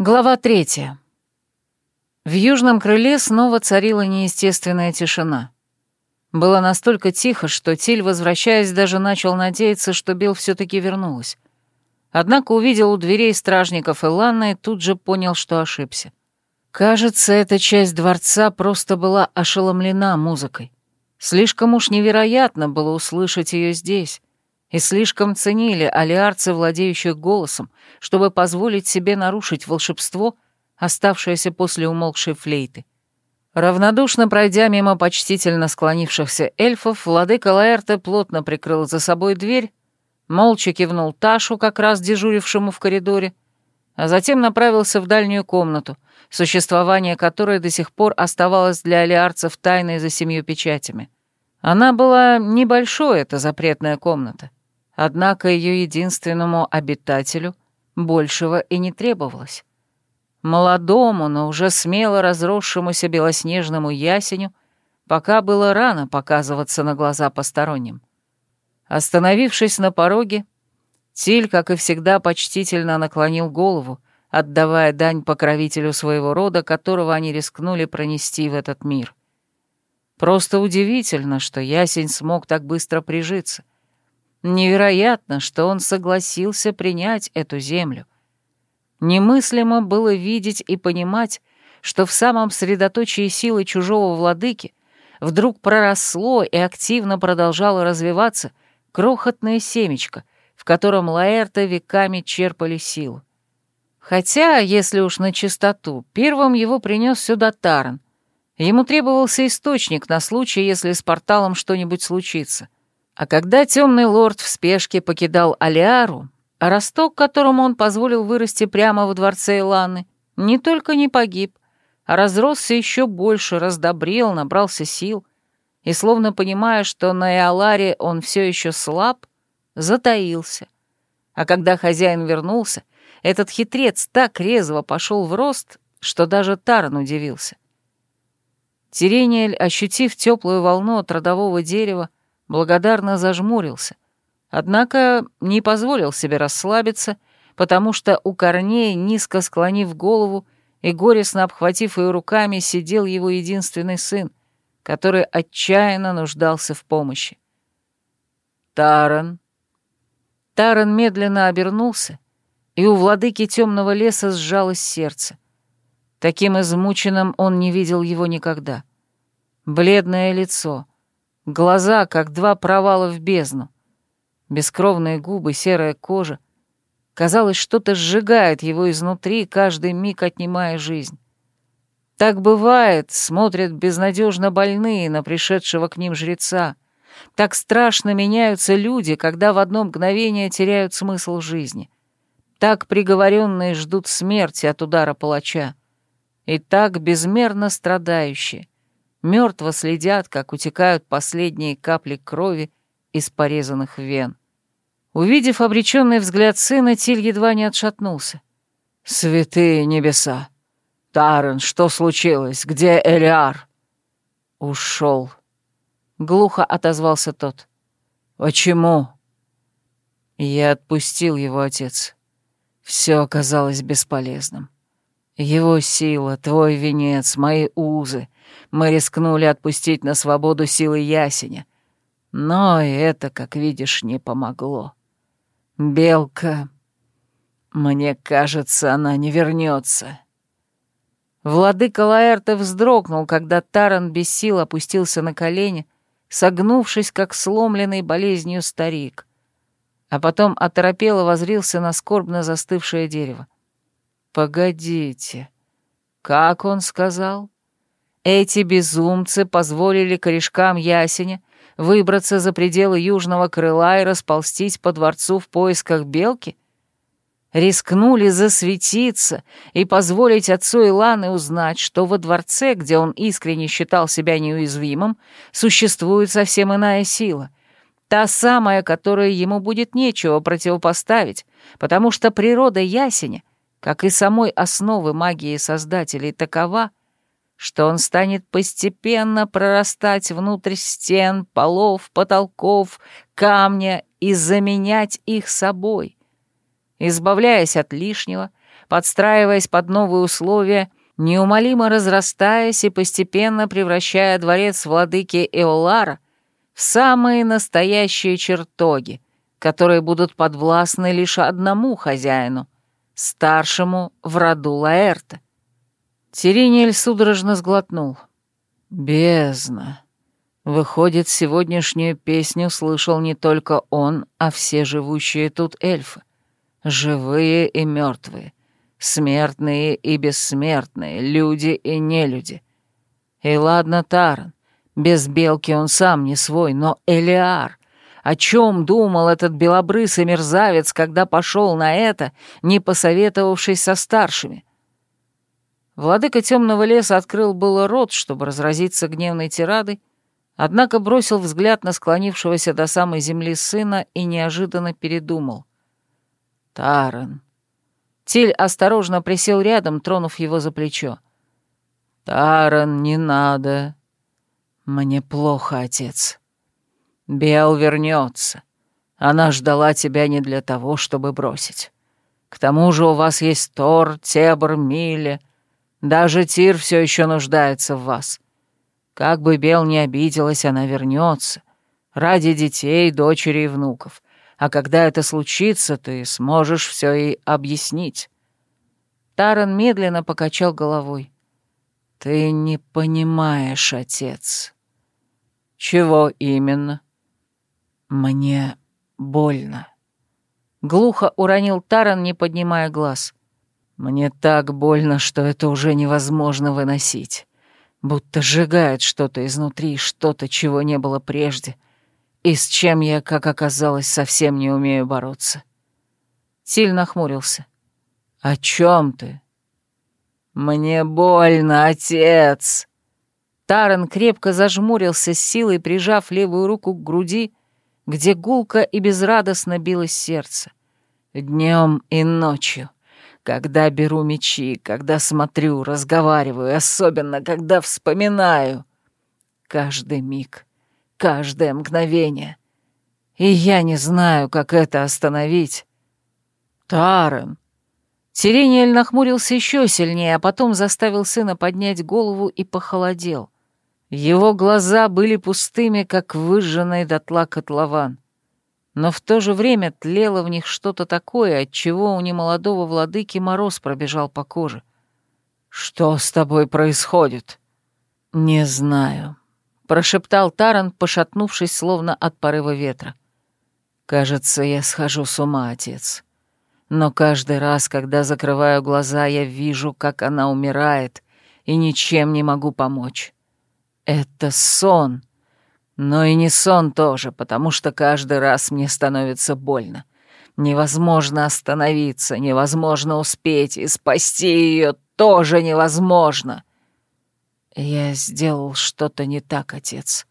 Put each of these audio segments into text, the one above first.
Глава третья. В южном крыле снова царила неестественная тишина. Было настолько тихо, что Тиль, возвращаясь, даже начал надеяться, что Бел все таки вернулась. Однако увидел у дверей стражников Иланна и тут же понял, что ошибся. Кажется, эта часть дворца просто была ошеломлена музыкой. Слишком уж невероятно было услышать ее здесь, и слишком ценили алиарцы, владеющих голосом, чтобы позволить себе нарушить волшебство, оставшееся после умолкшей флейты. Равнодушно пройдя мимо почтительно склонившихся эльфов, владыка Лаэрте плотно прикрыл за собой дверь, молча кивнул Ташу, как раз дежурившему в коридоре, а затем направился в дальнюю комнату, существование которой до сих пор оставалось для алиарцев тайной за семью печатями. Она была небольшой, эта запретная комната. Однако ее единственному обитателю большего и не требовалось. Молодому, но уже смело разросшемуся белоснежному ясеню пока было рано показываться на глаза посторонним. Остановившись на пороге, Тиль, как и всегда, почтительно наклонил голову, отдавая дань покровителю своего рода, которого они рискнули пронести в этот мир. Просто удивительно, что ясень смог так быстро прижиться — Невероятно, что он согласился принять эту землю. Немыслимо было видеть и понимать, что в самом средоточии силы чужого владыки вдруг проросло и активно продолжало развиваться крохотное семечко, в котором Лаэрта веками черпали силу. Хотя, если уж на чистоту, первым его принес сюда Таран. Ему требовался источник на случай, если с порталом что-нибудь случится — а когда темный лорд в спешке покидал Алиару, а росток, которому он позволил вырасти прямо во дворце Иланы, не только не погиб, а разросся еще больше, раздобрел, набрался сил, и, словно понимая, что на Эоларе он все еще слаб, затаился. А когда хозяин вернулся, этот хитрец так резво пошел в рост, что даже Таран удивился. Тирениэль, ощутив теплую волну от родового дерева, благодарно зажмурился, однако не позволил себе расслабиться, потому что у корней, низко склонив голову и горестно обхватив ее руками, сидел его единственный сын, который отчаянно нуждался в помощи. «Таран!» Таран медленно обернулся, и у владыки темного леса сжалось сердце. Таким измученным он не видел его никогда. Бледное лицо, Глаза, как два провала в бездну. Бескровные губы, серая кожа. Казалось, что-то сжигает его изнутри, каждый миг отнимая жизнь. Так бывает, смотрят безнадежно больные на пришедшего к ним жреца. Так страшно меняются люди, когда в одно мгновение теряют смысл жизни. Так приговоренные ждут смерти от удара палача. И так безмерно страдающие мертво следят, как утекают последние капли крови из порезанных вен. Увидев обреченный взгляд сына, Тиль едва не отшатнулся. «Святые небеса! Тарен, что случилось? Где Элиар?» «Ушел», — глухо отозвался тот. «Почему?» Я отпустил его, отец. Все оказалось бесполезным. Его сила, твой венец, мои узы, мы рискнули отпустить на свободу силы ясеня. Но это, как видишь, не помогло. Белка... Мне кажется, она не вернется. Владыка Лаэрта вздрогнул, когда Таран без сил опустился на колени, согнувшись, как сломленный болезнью старик, а потом оторопело возрился на скорбно застывшее дерево. «Погодите, как он сказал?» Эти безумцы позволили корешкам ясеня выбраться за пределы южного крыла и расползтись по дворцу в поисках белки? Рискнули засветиться и позволить отцу Иланы узнать, что во дворце, где он искренне считал себя неуязвимым, существует совсем иная сила. Та самая, которой ему будет нечего противопоставить, потому что природа ясеня, как и самой основы магии Создателей, такова — что он станет постепенно прорастать внутрь стен, полов, потолков, камня и заменять их собой, избавляясь от лишнего, подстраиваясь под новые условия, неумолимо разрастаясь и постепенно превращая дворец владыки Эолара в самые настоящие чертоги, которые будут подвластны лишь одному хозяину, старшему в роду Лаэрта. Тиринель судорожно сглотнул. «Бездна!» Выходит, сегодняшнюю песню слышал не только он, а все живущие тут эльфы. Живые и мертвые, смертные и бессмертные, люди и нелюди. И ладно, Таран, без белки он сам не свой, но Элиар. О чем думал этот белобрысый мерзавец, когда пошел на это, не посоветовавшись со старшими? Владыка темного леса открыл было рот, чтобы разразиться гневной тирадой, однако бросил взгляд на склонившегося до самой земли сына и неожиданно передумал. «Таран». Тиль осторожно присел рядом, тронув его за плечо. «Таран, не надо. Мне плохо, отец. Бел вернется. Она ждала тебя не для того, чтобы бросить. К тому же у вас есть Тор, Тебр, Миля. Даже Тир все еще нуждается в вас. Как бы Бел не обиделась, она вернется. Ради детей, дочери и внуков. А когда это случится, ты сможешь все ей объяснить. Таран медленно покачал головой. «Ты не понимаешь, отец». «Чего именно?» «Мне больно». Глухо уронил Таран, не поднимая глаз. «Мне так больно, что это уже невозможно выносить будто сжигает что-то изнутри, что-то, чего не было прежде, и с чем я, как оказалось, совсем не умею бороться. Тиль нахмурился. «О чем ты?» «Мне больно, отец!» Таран крепко зажмурился с силой, прижав левую руку к груди, где гулко и безрадостно билось сердце. Днем и ночью когда беру мечи, когда смотрю, разговариваю, особенно когда вспоминаю. Каждый миг, каждое мгновение. И я не знаю, как это остановить. Тарен. Сирениэль нахмурился еще сильнее, а потом заставил сына поднять голову и похолодел. Его глаза были пустыми, как выжженный дотла котлован но в то же время тлело в них что-то такое, от чего у немолодого владыки мороз пробежал по коже. «Что с тобой происходит?» «Не знаю», — прошептал Таран, пошатнувшись, словно от порыва ветра. «Кажется, я схожу с ума, отец. Но каждый раз, когда закрываю глаза, я вижу, как она умирает, и ничем не могу помочь. Это сон, но и не сон тоже, потому что каждый раз мне становится больно. Невозможно остановиться, невозможно успеть, и спасти ее тоже невозможно. Я сделал что-то не так, отец.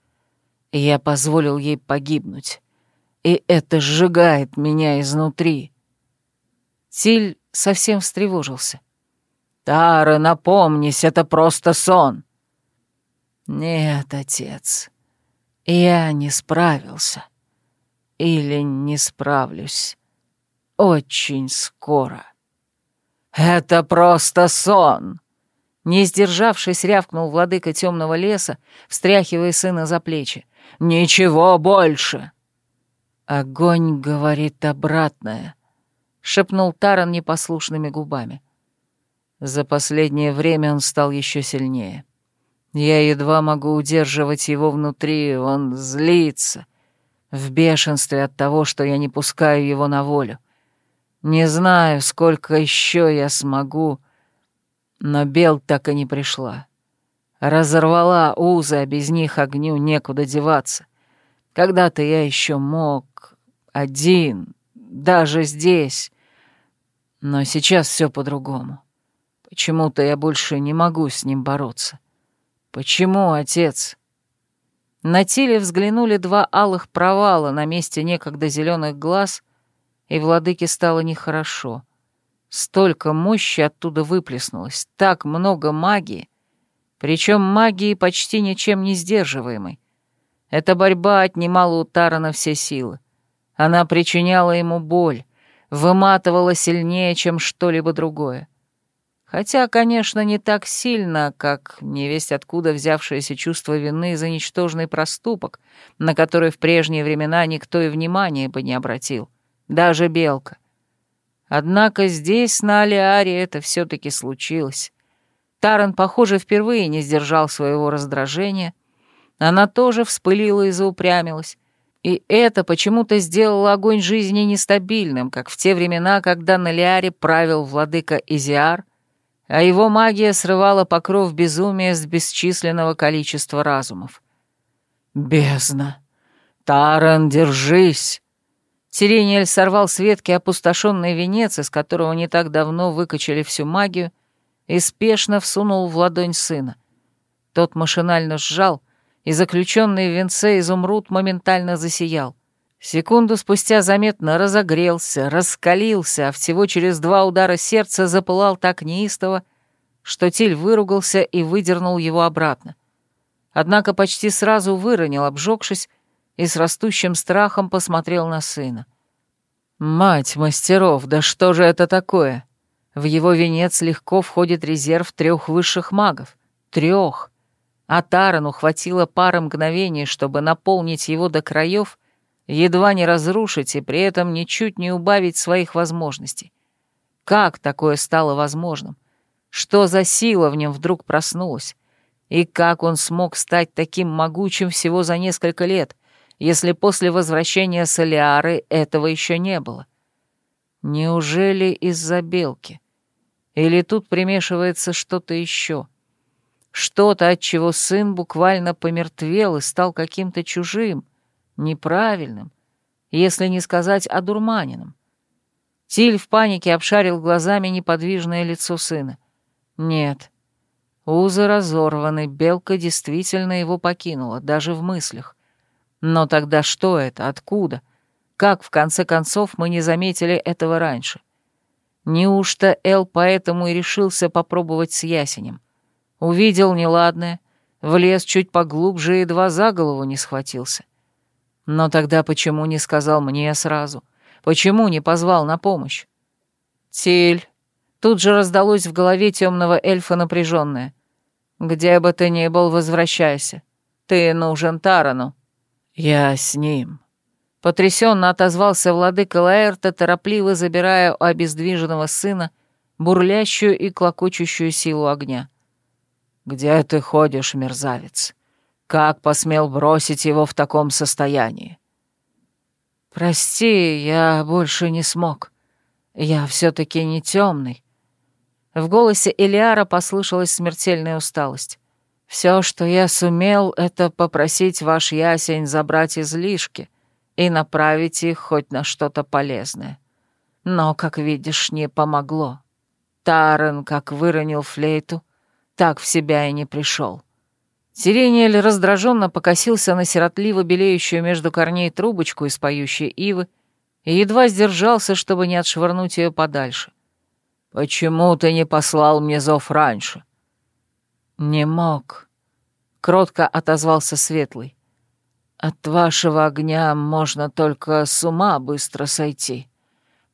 Я позволил ей погибнуть. И это сжигает меня изнутри. Тиль совсем встревожился. «Тара, напомнись, это просто сон!» «Нет, отец, я не справился. Или не справлюсь. Очень скоро. Это просто сон. Не сдержавшись, рявкнул владыка темного леса, встряхивая сына за плечи. «Ничего больше!» «Огонь говорит обратное», — шепнул Таран непослушными губами. За последнее время он стал еще сильнее. Я едва могу удерживать его внутри, он злится, в бешенстве от того, что я не пускаю его на волю. Не знаю, сколько еще я смогу, но Бел так и не пришла. Разорвала узы, а без них огню некуда деваться. Когда-то я еще мог, один, даже здесь. Но сейчас все по-другому. Почему-то я больше не могу с ним бороться. «Почему, отец?» На теле взглянули два алых провала на месте некогда зеленых глаз, и владыке стало нехорошо. Столько мощи оттуда выплеснулось, так много магии, причем магии почти ничем не сдерживаемой. Эта борьба отнимала у Тарана все силы. Она причиняла ему боль, выматывало сильнее, чем что-либо другое. Хотя, конечно, не так сильно, как невесть откуда взявшееся чувство вины за ничтожный проступок, на который в прежние времена никто и внимания бы не обратил, даже Белка. Однако здесь, на Алиаре, это все таки случилось. Таран, похоже, впервые не сдержал своего раздражения. Она тоже вспылила и заупрямилась. И это почему-то сделало огонь жизни нестабильным, как в те времена, когда на Лиаре правил владыка Изиар, а его магия срывала покров безумия с бесчисленного количества разумов. «Бездна! Таран, держись!» Сирениэль сорвал с ветки опустошенный венец, из которого не так давно выкачали всю магию, и спешно всунул в ладонь сына. Тот машинально сжал, и заключенный в венце изумруд моментально засиял. Секунду спустя заметно разогрелся, раскалился, а всего через два удара сердца запылал так неистово, что Тиль выругался и выдернул его обратно. Однако почти сразу выронил, обжегшись, и с растущим страхом посмотрел на сына. «Мать мастеров, да что же это такое?» В его венец легко входит резерв трех высших магов. Трех. А Тарану хватило пары мгновений, чтобы наполнить его до краев, едва не разрушить и при этом ничуть не убавить своих возможностей. Как такое стало возможным? Что за сила в нем вдруг проснулась? И как он смог стать таким могучим всего за несколько лет, если после возвращения Солиары этого еще не было? Неужели из-за белки? Или тут примешивается что-то еще? Что-то, от чего сын буквально помертвел и стал каким-то чужим, неправильным, если не сказать одурманенным. Тиль в панике обшарил глазами неподвижное лицо сына. Нет, узы разорваны, белка действительно его покинула, даже в мыслях. Но тогда что это, откуда? Как, в конце концов, мы не заметили этого раньше? Неужто Эл поэтому и решился попробовать с ясенем? Увидел неладное, влез чуть поглубже и едва за голову не схватился. Но тогда почему не сказал мне сразу? Почему не позвал на помощь? Тиль. Тут же раздалось в голове темного эльфа напряженное. Где бы ты ни был, возвращайся. Ты нужен Тарану. Я с ним. Потрясенно отозвался владыка Лаэрта, торопливо забирая у обездвиженного сына бурлящую и клокочущую силу огня. «Где ты ходишь, мерзавец? Как посмел бросить его в таком состоянии?» «Прости, я больше не смог. Я все таки не темный. В голосе Элиара послышалась смертельная усталость. Все, что я сумел, это попросить ваш ясень забрать излишки» и направить их хоть на что-то полезное. Но, как видишь, не помогло. Тарен, как выронил флейту, так в себя и не пришел. Сирениэль раздраженно покосился на сиротливо белеющую между корней трубочку из поющей ивы и едва сдержался, чтобы не отшвырнуть ее подальше. «Почему ты не послал мне зов раньше?» «Не мог», — кротко отозвался Светлый. От вашего огня можно только с ума быстро сойти,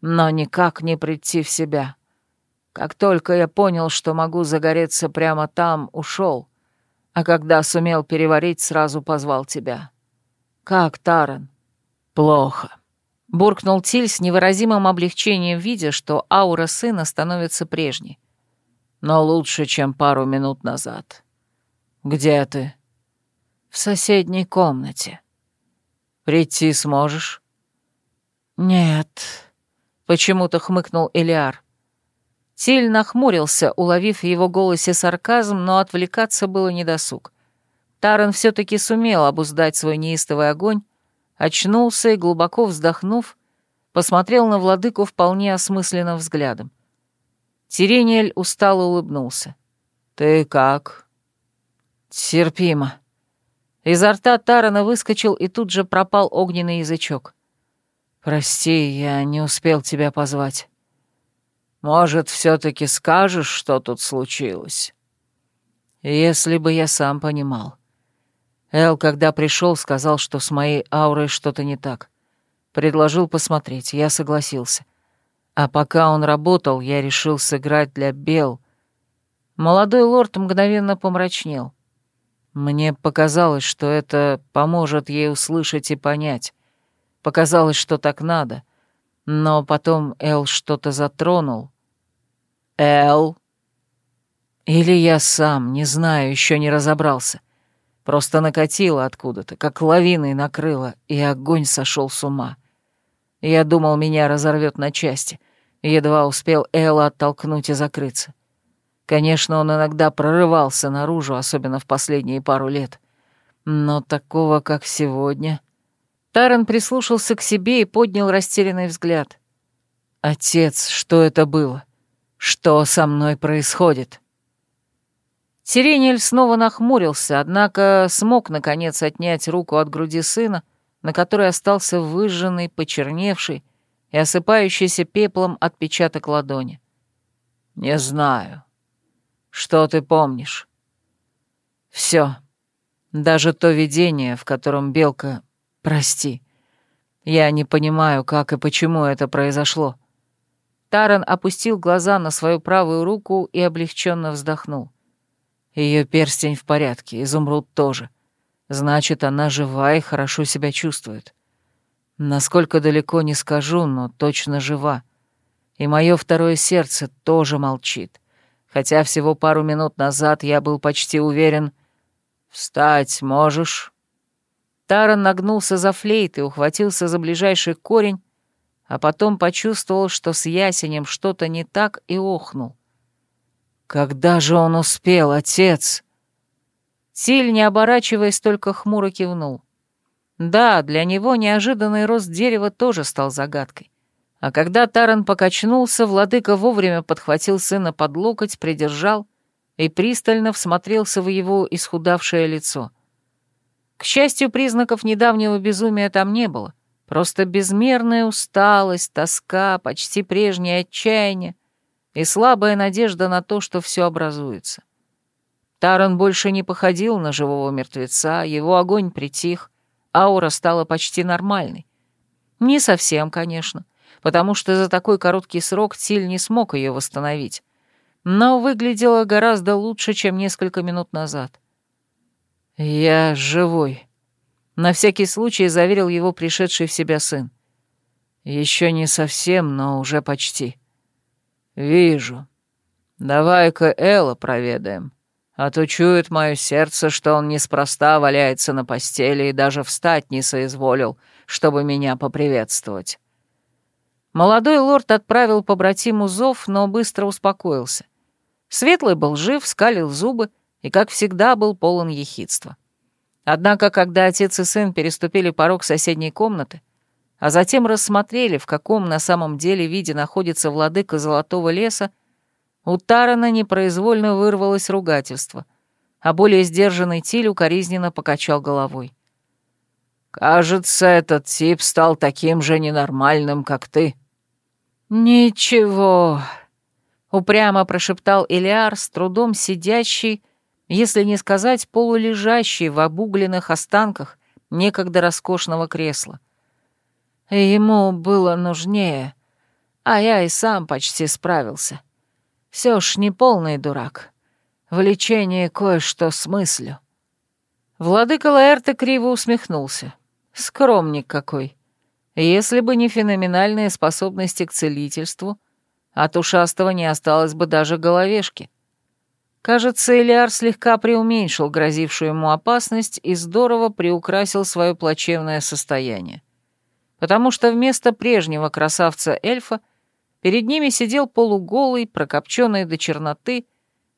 но никак не прийти в себя. Как только я понял, что могу загореться прямо там, ушел, а когда сумел переварить, сразу позвал тебя. Как, Таран? Плохо. Буркнул Тиль с невыразимым облегчением, видя, что аура сына становится прежней. Но лучше, чем пару минут назад. Где ты? в соседней комнате. Прийти сможешь? Нет, почему-то хмыкнул Элиар. Тиль нахмурился, уловив в его голосе сарказм, но отвлекаться было недосуг. Таран все-таки сумел обуздать свой неистовый огонь, очнулся и, глубоко вздохнув, посмотрел на владыку вполне осмысленным взглядом. Тирениэль устало улыбнулся. «Ты как?» «Терпимо», Изо рта Тарана выскочил и тут же пропал огненный язычок. «Прости, я не успел тебя позвать». «Может, все-таки скажешь, что тут случилось?» «Если бы я сам понимал». Эл, когда пришел, сказал, что с моей аурой что-то не так. Предложил посмотреть, я согласился. А пока он работал, я решил сыграть для Бел. Молодой лорд мгновенно помрачнел. Мне показалось, что это поможет ей услышать и понять. Показалось, что так надо. Но потом Эл что-то затронул. Эл? Или я сам, не знаю, еще не разобрался. Просто накатило откуда-то, как лавиной накрыло, и огонь сошел с ума. Я думал, меня разорвет на части. Едва успел Элла оттолкнуть и закрыться. Конечно, он иногда прорывался наружу, особенно в последние пару лет. Но такого, как сегодня... Таран прислушался к себе и поднял растерянный взгляд. «Отец, что это было? Что со мной происходит?» Сиренель снова нахмурился, однако смог, наконец, отнять руку от груди сына, на которой остался выжженный, почерневший и осыпающийся пеплом отпечаток ладони. «Не знаю. Что ты помнишь?» «Все. Даже то видение, в котором Белка «Прости. Я не понимаю, как и почему это произошло». Таран опустил глаза на свою правую руку и облегченно вздохнул. Ее перстень в порядке, изумруд тоже. Значит, она жива и хорошо себя чувствует. Насколько далеко не скажу, но точно жива. И мое второе сердце тоже молчит. Хотя всего пару минут назад я был почти уверен... «Встать можешь?» Таран нагнулся за флейт и ухватился за ближайший корень, а потом почувствовал, что с ясенем что-то не так, и охнул. «Когда же он успел, отец?» Тиль, не оборачиваясь, только хмуро кивнул. Да, для него неожиданный рост дерева тоже стал загадкой. А когда Таран покачнулся, владыка вовремя подхватил сына под локоть, придержал и пристально всмотрелся в его исхудавшее лицо — к счастью, признаков недавнего безумия там не было. Просто безмерная усталость, тоска, почти прежнее отчаяние и слабая надежда на то, что все образуется. Таран больше не походил на живого мертвеца, его огонь притих, аура стала почти нормальной. Не совсем, конечно, потому что за такой короткий срок Тиль не смог ее восстановить, но выглядела гораздо лучше, чем несколько минут назад. «Я живой», — на всякий случай заверил его пришедший в себя сын. «Еще не совсем, но уже почти». «Вижу. Давай-ка Элла проведаем, а то чует мое сердце, что он неспроста валяется на постели и даже встать не соизволил, чтобы меня поприветствовать». Молодой лорд отправил побратиму зов, но быстро успокоился. Светлый был жив, скалил зубы, и, как всегда, был полон ехидства. Однако, когда отец и сын переступили порог соседней комнаты, а затем рассмотрели, в каком на самом деле виде находится владыка Золотого леса, у Тарана непроизвольно вырвалось ругательство, а более сдержанный Тиль укоризненно покачал головой. «Кажется, этот тип стал таким же ненормальным, как ты». «Ничего», — упрямо прошептал Элиар, с трудом сидящий, если не сказать полулежащий в обугленных останках некогда роскошного кресла. Ему было нужнее, а я и сам почти справился. Все ж не полный дурак. В лечении кое-что смыслю. Владыка Лаэрта криво усмехнулся. Скромник какой. Если бы не феноменальные способности к целительству, от ушастого не осталось бы даже головешки. Кажется, Элиар слегка преуменьшил грозившую ему опасность и здорово приукрасил свое плачевное состояние. Потому что вместо прежнего красавца-эльфа перед ними сидел полуголый, прокопченный до черноты,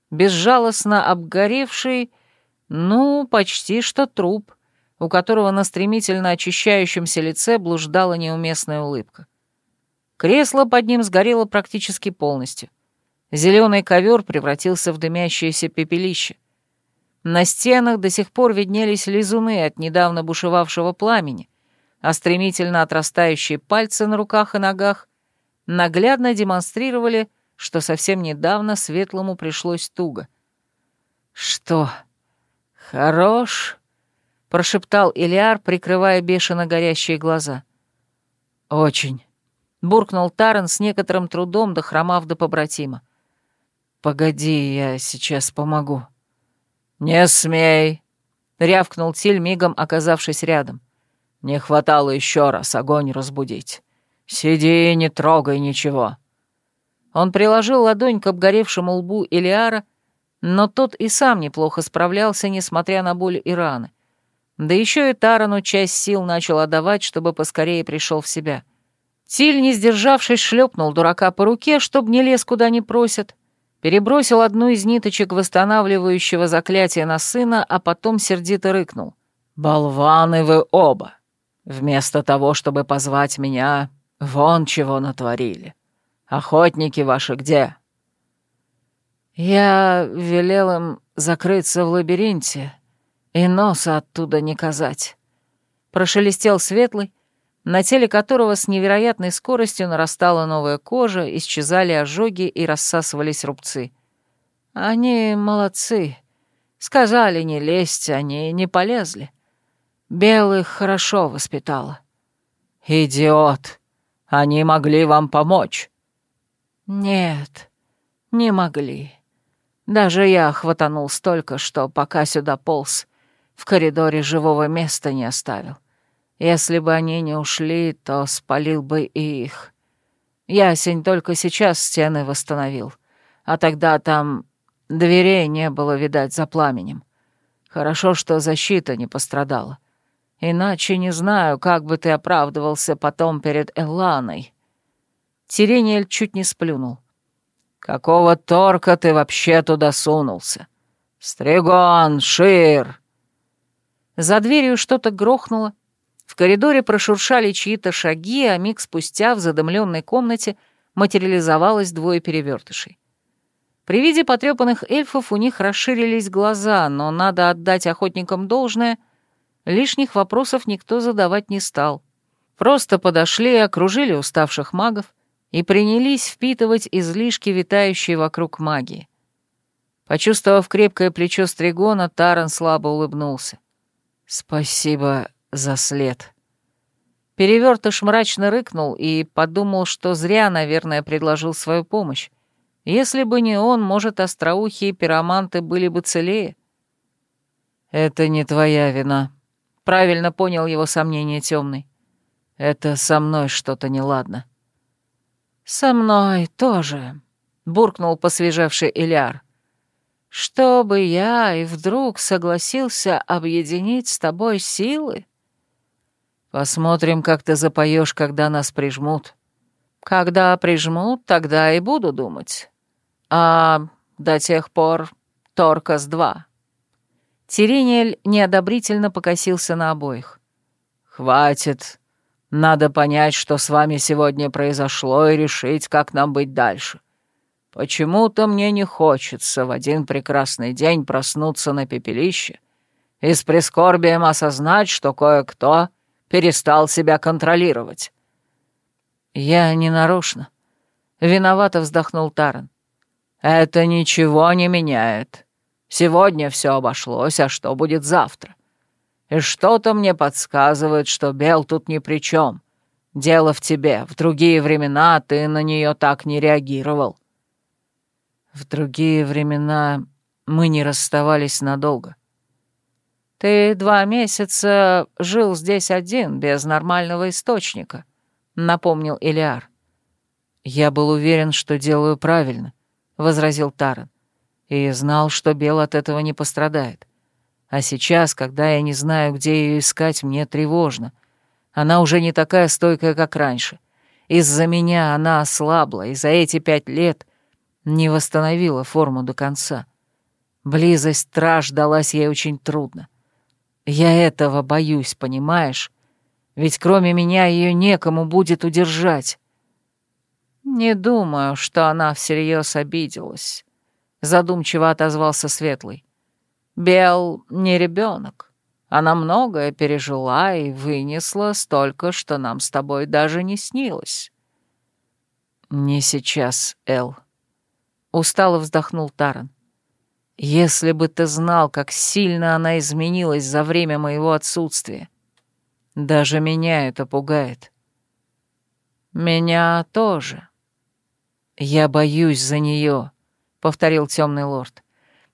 безжалостно обгоревший, ну, почти что труп, у которого на стремительно очищающемся лице блуждала неуместная улыбка. Кресло под ним сгорело практически полностью. Зеленый ковер превратился в дымящееся пепелище. На стенах до сих пор виднелись лизуны от недавно бушевавшего пламени, а стремительно отрастающие пальцы на руках и ногах наглядно демонстрировали, что совсем недавно светлому пришлось туго. «Что? Хорош?» — прошептал Илиар, прикрывая бешено горящие глаза. «Очень. — буркнул Таран с некоторым трудом, дохромав до побратима. «Погоди, я сейчас помогу». «Не смей!» — рявкнул Тиль, мигом оказавшись рядом. «Не хватало еще раз огонь разбудить. Сиди и не трогай ничего». Он приложил ладонь к обгоревшему лбу Илиара, но тот и сам неплохо справлялся, несмотря на боль и раны. Да еще и Тарану часть сил начал отдавать, чтобы поскорее пришел в себя. Тиль, не сдержавшись, шлепнул дурака по руке, чтобы не лез куда не просят, перебросил одну из ниточек восстанавливающего заклятия на сына, а потом сердито рыкнул. «Болваны вы оба! Вместо того, чтобы позвать меня, вон чего натворили. Охотники ваши где?» «Я велел им закрыться в лабиринте и носа оттуда не казать», — прошелестел Светлый, на теле которого с невероятной скоростью нарастала новая кожа, исчезали ожоги и рассасывались рубцы. «Они молодцы. Сказали не лезть, они не полезли. Белых хорошо воспитала». «Идиот! Они могли вам помочь». «Нет, не могли. Даже я хватанул столько, что пока сюда полз, в коридоре живого места не оставил. Если бы они не ушли, то спалил бы и их. Ясень только сейчас стены восстановил, а тогда там дверей не было, видать, за пламенем. Хорошо, что защита не пострадала. Иначе не знаю, как бы ты оправдывался потом перед Элланой. Тирениэль чуть не сплюнул. «Какого торка ты вообще туда сунулся? Стригон, Шир!» За дверью что-то грохнуло, в коридоре прошуршали чьи-то шаги, а миг спустя в задымленной комнате материализовалось двое перевертышей. При виде потрепанных эльфов у них расширились глаза, но надо отдать охотникам должное, лишних вопросов никто задавать не стал. Просто подошли, окружили уставших магов и принялись впитывать излишки, витающие вокруг магии. Почувствовав крепкое плечо Стригона, Таран слабо улыбнулся. «Спасибо за след». Перевертыш мрачно рыкнул и подумал, что зря, наверное, предложил свою помощь. Если бы не он, может, остроухие пироманты были бы целее. «Это не твоя вина», — правильно понял его сомнение темный. «Это со мной что-то неладно». «Со мной тоже», — буркнул посвежевший Иляр чтобы я и вдруг согласился объединить с тобой силы? Посмотрим, как ты запоешь, когда нас прижмут. Когда прижмут, тогда и буду думать. А до тех пор Торкас-2. Тиринель неодобрительно покосился на обоих. «Хватит. Надо понять, что с вами сегодня произошло, и решить, как нам быть дальше. Почему-то мне не хочется в один прекрасный день проснуться на пепелище и с прискорбием осознать, что кое-кто перестал себя контролировать. Я не нарочно. Виновато вздохнул Таран. Это ничего не меняет. Сегодня все обошлось, а что будет завтра? И что-то мне подсказывает, что Бел тут ни при чем. Дело в тебе. В другие времена ты на нее так не реагировал. В другие времена мы не расставались надолго. Ты два месяца жил здесь один, без нормального источника, напомнил Илиар. Я был уверен, что делаю правильно, возразил Таран, и знал, что Бел от этого не пострадает. А сейчас, когда я не знаю, где ее искать, мне тревожно. Она уже не такая стойкая, как раньше. Из-за меня она ослабла, и за эти пять лет не восстановила форму до конца. Близость страж далась ей очень трудно. Я этого боюсь, понимаешь? Ведь кроме меня ее некому будет удержать. Не думаю, что она всерьез обиделась, задумчиво отозвался Светлый. Бел не ребенок. Она многое пережила и вынесла столько, что нам с тобой даже не снилось. Не сейчас, Эл, Устало вздохнул Таран. «Если бы ты знал, как сильно она изменилась за время моего отсутствия. Даже меня это пугает». «Меня тоже». «Я боюсь за нее», — повторил темный лорд.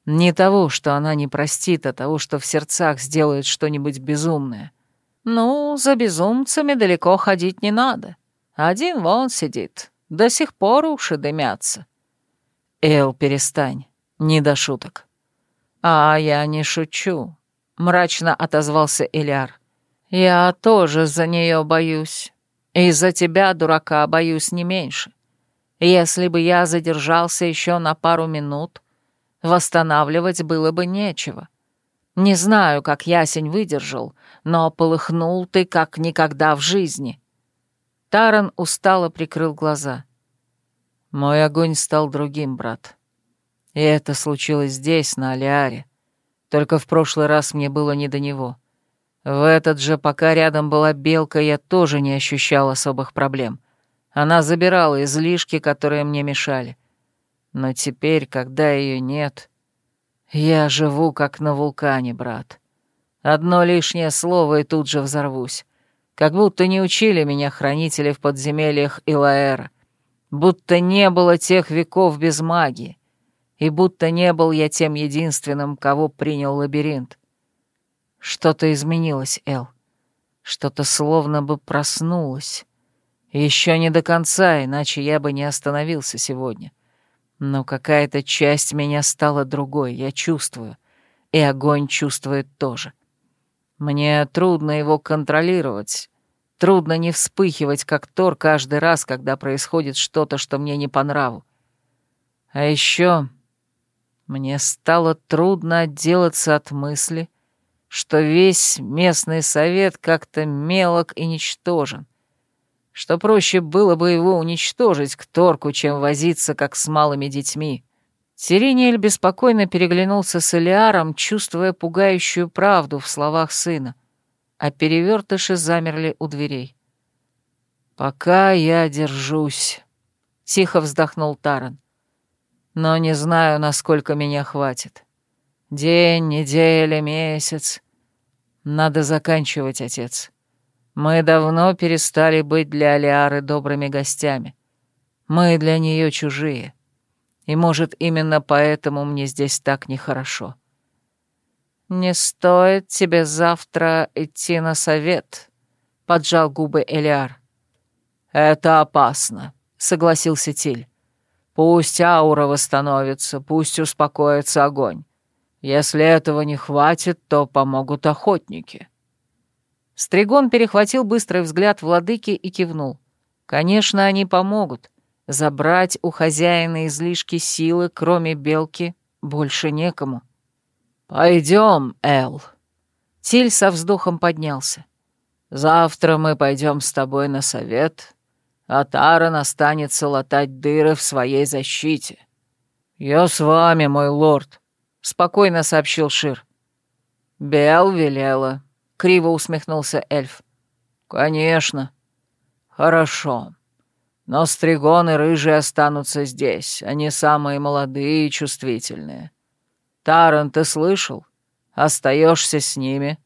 «Не того, что она не простит, а того, что в сердцах сделает что-нибудь безумное». «Ну, за безумцами далеко ходить не надо. Один вон сидит, до сих пор уши дымятся». «Эл, перестань, не до шуток». «А я не шучу», — мрачно отозвался Эляр. «Я тоже за нее боюсь. И за тебя, дурака, боюсь не меньше. Если бы я задержался еще на пару минут, восстанавливать было бы нечего. Не знаю, как ясень выдержал, но полыхнул ты как никогда в жизни». Таран устало прикрыл глаза. «Мой огонь стал другим, брат. И это случилось здесь, на Алиаре. Только в прошлый раз мне было не до него. В этот же, пока рядом была белка, я тоже не ощущал особых проблем. Она забирала излишки, которые мне мешали. Но теперь, когда ее нет, я живу как на вулкане, брат. Одно лишнее слово и тут же взорвусь. Как будто не учили меня хранители в подземельях Илаэра. Будто не было тех веков без магии. И будто не был я тем единственным, кого принял лабиринт. Что-то изменилось, Эл. Что-то словно бы проснулось. Еще не до конца, иначе я бы не остановился сегодня. Но какая-то часть меня стала другой, я чувствую. И огонь чувствует тоже. Мне трудно его контролировать. Трудно не вспыхивать, как Тор, каждый раз, когда происходит что-то, что мне не по нраву. А еще мне стало трудно отделаться от мысли, что весь местный совет как-то мелок и ничтожен, что проще было бы его уничтожить к торку, чем возиться, как с малыми детьми. Сирениэль беспокойно переглянулся с Элиаром, чувствуя пугающую правду в словах сына, а перевертыши замерли у дверей. «Пока я держусь», — тихо вздохнул Таран, — «но не знаю, насколько меня хватит». День, неделя, месяц. Надо заканчивать, отец. Мы давно перестали быть для Алиары добрыми гостями. Мы для нее чужие. И, может, именно поэтому мне здесь так нехорошо. «Не стоит тебе завтра идти на совет», — поджал губы Элиар. «Это опасно», — согласился Тиль. «Пусть аура восстановится, пусть успокоится огонь. Если этого не хватит, то помогут охотники». Стригон перехватил быстрый взгляд владыки и кивнул. «Конечно, они помогут. Забрать у хозяина излишки силы, кроме белки, больше некому». «Пойдем, Эл». Тиль со вздохом поднялся. «Завтра мы пойдем с тобой на совет, а Таран останется латать дыры в своей защите». «Я с вами, мой лорд», — спокойно сообщил Шир. «Бел велела», — криво усмехнулся эльф. «Конечно. Хорошо. Но стригоны рыжие останутся здесь, они самые молодые и чувствительные. Таран, ты слышал? Остаешься с ними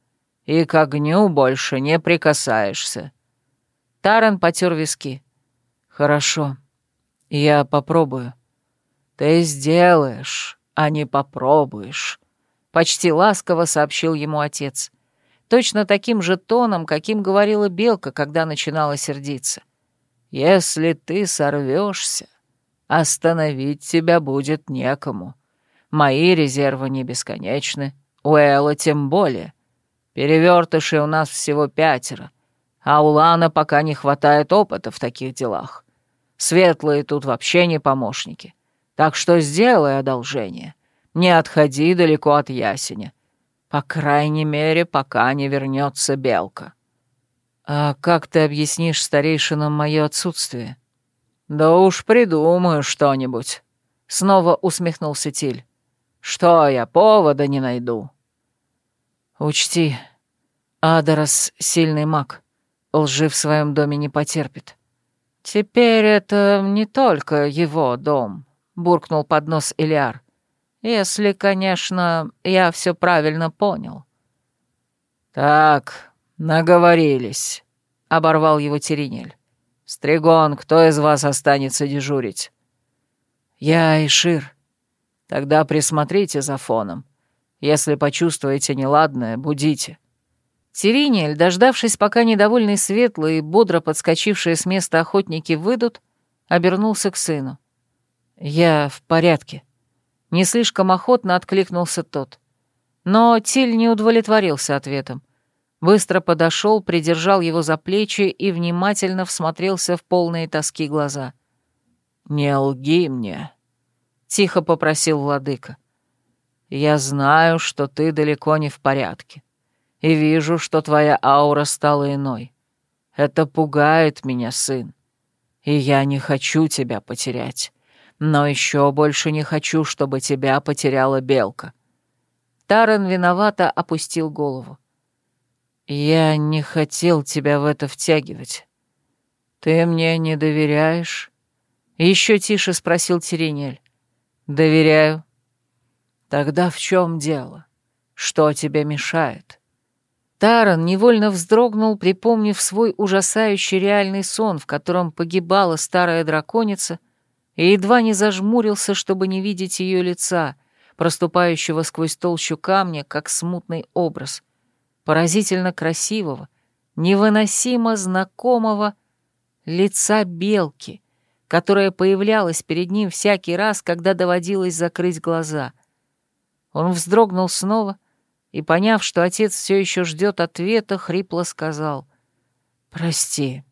и к огню больше не прикасаешься». Таран потер виски. «Хорошо. Я попробую». «Ты сделаешь», а не попробуешь», — почти ласково сообщил ему отец. Точно таким же тоном, каким говорила Белка, когда начинала сердиться. «Если ты сорвешься, остановить тебя будет некому. Мои резервы не бесконечны, у Элла тем более. Перевертышей у нас всего пятеро, а у Лана пока не хватает опыта в таких делах. Светлые тут вообще не помощники. Так что сделай одолжение. Не отходи далеко от ясеня. По крайней мере, пока не вернется белка. А как ты объяснишь старейшинам мое отсутствие? Да уж придумаю что-нибудь. Снова усмехнулся Тиль. Что я, повода не найду. Учти, Адарос — сильный маг. Лжи в своем доме не потерпит. Теперь это не только его дом. — буркнул под нос Илиар. «Если, конечно, я все правильно понял». «Так, наговорились», — оборвал его Теринель. «Стригон, кто из вас останется дежурить?» «Я и Шир. Тогда присмотрите за фоном. Если почувствуете неладное, будите». Сириниэль, дождавшись, пока недовольный светлый и бодро подскочившие с места охотники выйдут, обернулся к сыну. «Я в порядке». Не слишком охотно откликнулся тот. Но Тиль не удовлетворился ответом. Быстро подошел, придержал его за плечи и внимательно всмотрелся в полные тоски глаза. «Не лги мне», — тихо попросил владыка. «Я знаю, что ты далеко не в порядке, и вижу, что твоя аура стала иной. Это пугает меня, сын, и я не хочу тебя потерять, но еще больше не хочу, чтобы тебя потеряла белка». Таран виновато опустил голову. «Я не хотел тебя в это втягивать. Ты мне не доверяешь?» Еще тише спросил Теренель. «Доверяю». «Тогда в чем дело? Что тебе мешает?» Таран невольно вздрогнул, припомнив свой ужасающий реальный сон, в котором погибала старая драконица, и едва не зажмурился, чтобы не видеть ее лица, проступающего сквозь толщу камня, как смутный образ — поразительно красивого, невыносимо знакомого лица белки, которая появлялась перед ним всякий раз, когда доводилось закрыть глаза. Он вздрогнул снова и, поняв, что отец все еще ждет ответа, хрипло сказал «Прости,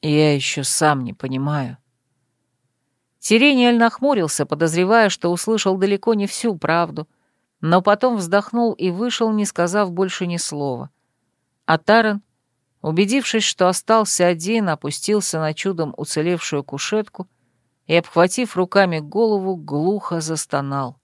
я еще сам не понимаю». Сирениэль нахмурился, подозревая, что услышал далеко не всю правду — но потом вздохнул и вышел, не сказав больше ни слова. А Таран, убедившись, что остался один, опустился на чудом уцелевшую кушетку и, обхватив руками голову, глухо застонал.